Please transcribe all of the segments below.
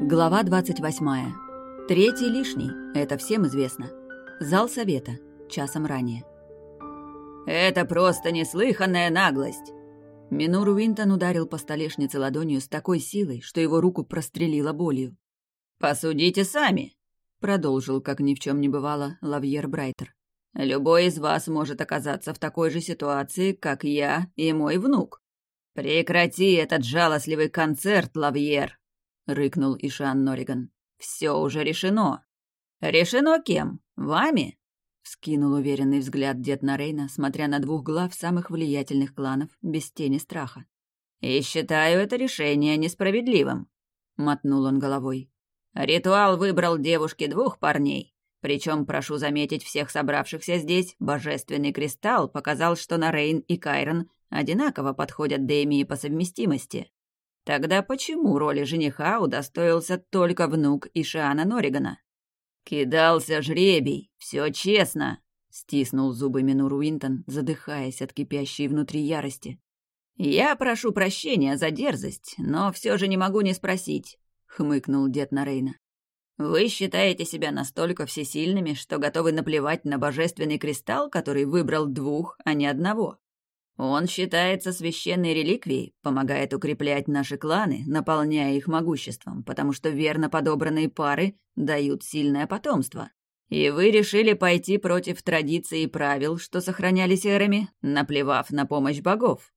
Глава 28. Третий лишний, это всем известно. Зал совета, часом ранее. «Это просто неслыханная наглость!» Минур Уинтон ударил по столешнице ладонью с такой силой, что его руку прострелило болью. «Посудите сами!» — продолжил, как ни в чем не бывало, Лавьер Брайтер. «Любой из вас может оказаться в такой же ситуации, как я и мой внук. Прекрати этот жалостливый концерт, Лавьер!» — рыкнул Ишан Нориган. «Все уже решено». «Решено кем? Вами?» Вскинул уверенный взгляд дед Нарейна, смотря на двух глав самых влиятельных кланов, без тени страха. «И считаю это решение несправедливым», — мотнул он головой. «Ритуал выбрал девушке двух парней. Причем, прошу заметить всех собравшихся здесь, божественный кристалл показал, что Нарейн и Кайрон одинаково подходят Дэмии по совместимости. Тогда почему роли жениха удостоился только внук Ишиана Норигана? «Кидался жребий, все честно», — стиснул зубы Минур Уинтон, задыхаясь от кипящей внутри ярости. «Я прошу прощения за дерзость, но все же не могу не спросить», — хмыкнул дед Нарейна. «Вы считаете себя настолько всесильными, что готовы наплевать на божественный кристалл, который выбрал двух, а не одного? Он считается священной реликвией, помогает укреплять наши кланы, наполняя их могуществом, потому что верно подобранные пары дают сильное потомство. И вы решили пойти против традиций и правил, что сохранялись эрами, наплевав на помощь богов.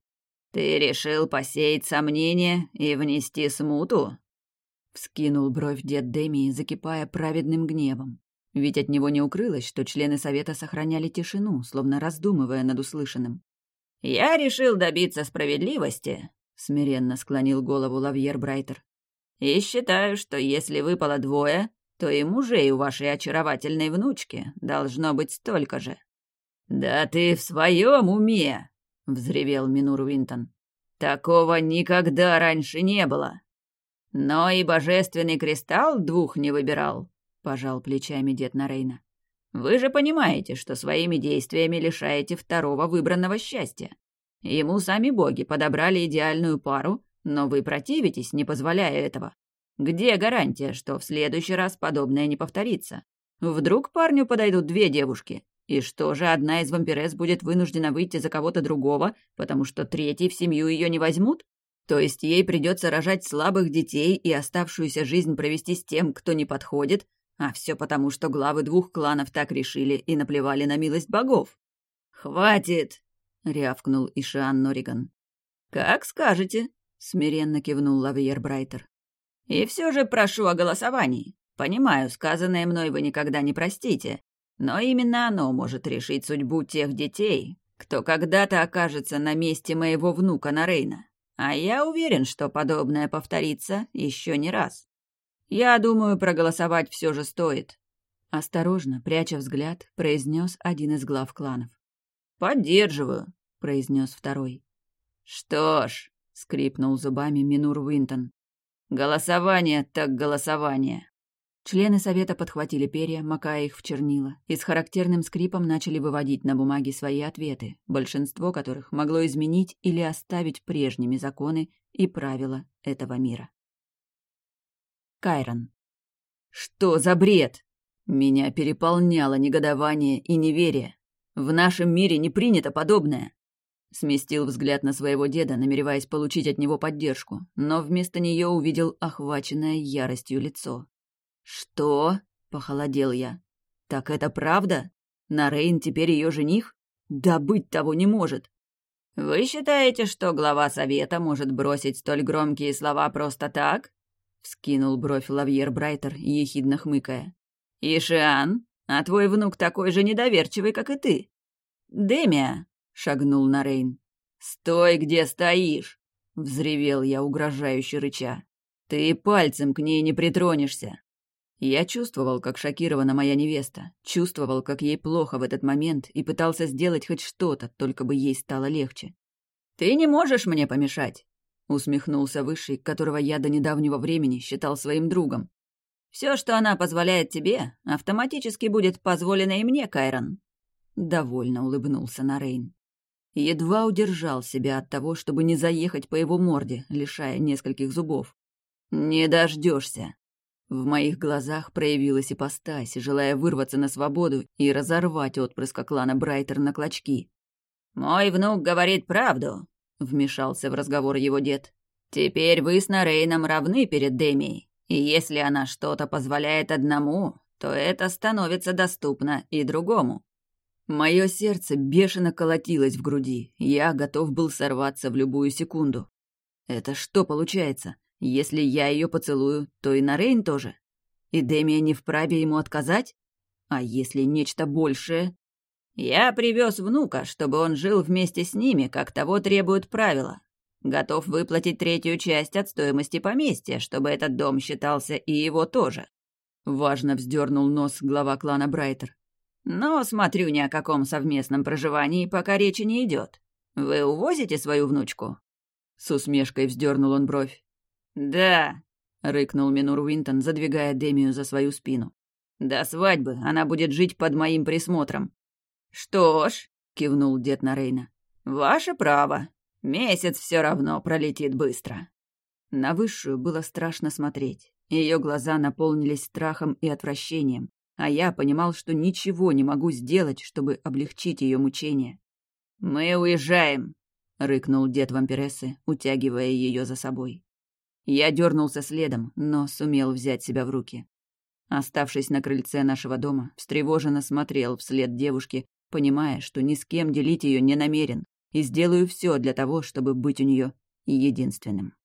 Ты решил посеять сомнения и внести смуту?» Вскинул бровь дед Демии, закипая праведным гневом. Ведь от него не укрылось, что члены совета сохраняли тишину, словно раздумывая над услышанным. «Я решил добиться справедливости», — смиренно склонил голову Лавьер Брайтер. «И считаю, что если выпало двое, то и мужей у вашей очаровательной внучки должно быть столько же». «Да ты в своем уме!» — взревел Минур Уинтон. «Такого никогда раньше не было!» «Но и божественный кристалл двух не выбирал», — пожал плечами дед Нарейна. Вы же понимаете, что своими действиями лишаете второго выбранного счастья. Ему сами боги подобрали идеальную пару, но вы противитесь, не позволяя этого. Где гарантия, что в следующий раз подобное не повторится? Вдруг парню подойдут две девушки, и что же одна из вампирес будет вынуждена выйти за кого-то другого, потому что третий в семью ее не возьмут? То есть ей придется рожать слабых детей и оставшуюся жизнь провести с тем, кто не подходит, а все потому, что главы двух кланов так решили и наплевали на милость богов. «Хватит!» — рявкнул Ишиан Нориган. «Как скажете», — смиренно кивнул Лавьер Брайтер. «И все же прошу о голосовании. Понимаю, сказанное мной вы никогда не простите, но именно оно может решить судьбу тех детей, кто когда-то окажется на месте моего внука Нарейна. А я уверен, что подобное повторится еще не раз. «Я думаю, проголосовать все же стоит», — осторожно, пряча взгляд, произнес один из глав кланов. «Поддерживаю», — произнес второй. «Что ж», — скрипнул зубами Минур Уинтон, — «голосование так голосование». Члены совета подхватили перья, макая их в чернила, и с характерным скрипом начали выводить на бумаге свои ответы, большинство которых могло изменить или оставить прежними законы и правила этого мира. Кайрон. «Что за бред?» Меня переполняло негодование и неверие. В нашем мире не принято подобное. Сместил взгляд на своего деда, намереваясь получить от него поддержку, но вместо нее увидел охваченное яростью лицо. «Что?» — похолодел я. «Так это правда? Нарейн теперь ее жених? Да быть того не может!» «Вы считаете, что глава совета может бросить столь громкие слова просто так?» Скинул бровь Лавьер Брайтер, ехидно хмыкая. «Ишиан, а твой внук такой же недоверчивый, как и ты». «Демия», — шагнул на Рейн. «Стой, где стоишь!» — взревел я, угрожающе рыча. «Ты пальцем к ней не притронешься!» Я чувствовал, как шокирована моя невеста, чувствовал, как ей плохо в этот момент и пытался сделать хоть что-то, только бы ей стало легче. «Ты не можешь мне помешать!» усмехнулся Высший, которого я до недавнего времени считал своим другом. «Все, что она позволяет тебе, автоматически будет позволено и мне, Кайрон». Довольно улыбнулся Нарейн. Едва удержал себя от того, чтобы не заехать по его морде, лишая нескольких зубов. «Не дождешься. В моих глазах проявилась ипостась, желая вырваться на свободу и разорвать отпрыска клана Брайтер на клочки. «Мой внук говорит правду», — вмешался в разговор его дед. «Теперь вы с Нарейном равны перед Демией, и если она что-то позволяет одному, то это становится доступно и другому». Мое сердце бешено колотилось в груди, я готов был сорваться в любую секунду. Это что получается? Если я ее поцелую, то и Нарейн тоже? И Демия не вправе ему отказать? А если нечто большее? Я привез внука, чтобы он жил вместе с ними, как того требуют правила. Готов выплатить третью часть от стоимости поместья, чтобы этот дом считался и его тоже. Важно вздернул нос глава клана Брайтер. Но смотрю ни о каком совместном проживании, пока речи не идет. Вы увозите свою внучку?» С усмешкой вздернул он бровь. «Да», — рыкнул Минур Уинтон, задвигая Демию за свою спину. «До свадьбы она будет жить под моим присмотром». «Что ж», — кивнул дед Нарейна, — «ваше право. Месяц все равно пролетит быстро». На высшую было страшно смотреть. Ее глаза наполнились страхом и отвращением а я понимал, что ничего не могу сделать, чтобы облегчить ее мучения. «Мы уезжаем!» — рыкнул дед вампирессы, утягивая ее за собой. Я дернулся следом, но сумел взять себя в руки. Оставшись на крыльце нашего дома, встревоженно смотрел вслед девушки, понимая, что ни с кем делить ее не намерен, и сделаю все для того, чтобы быть у нее единственным.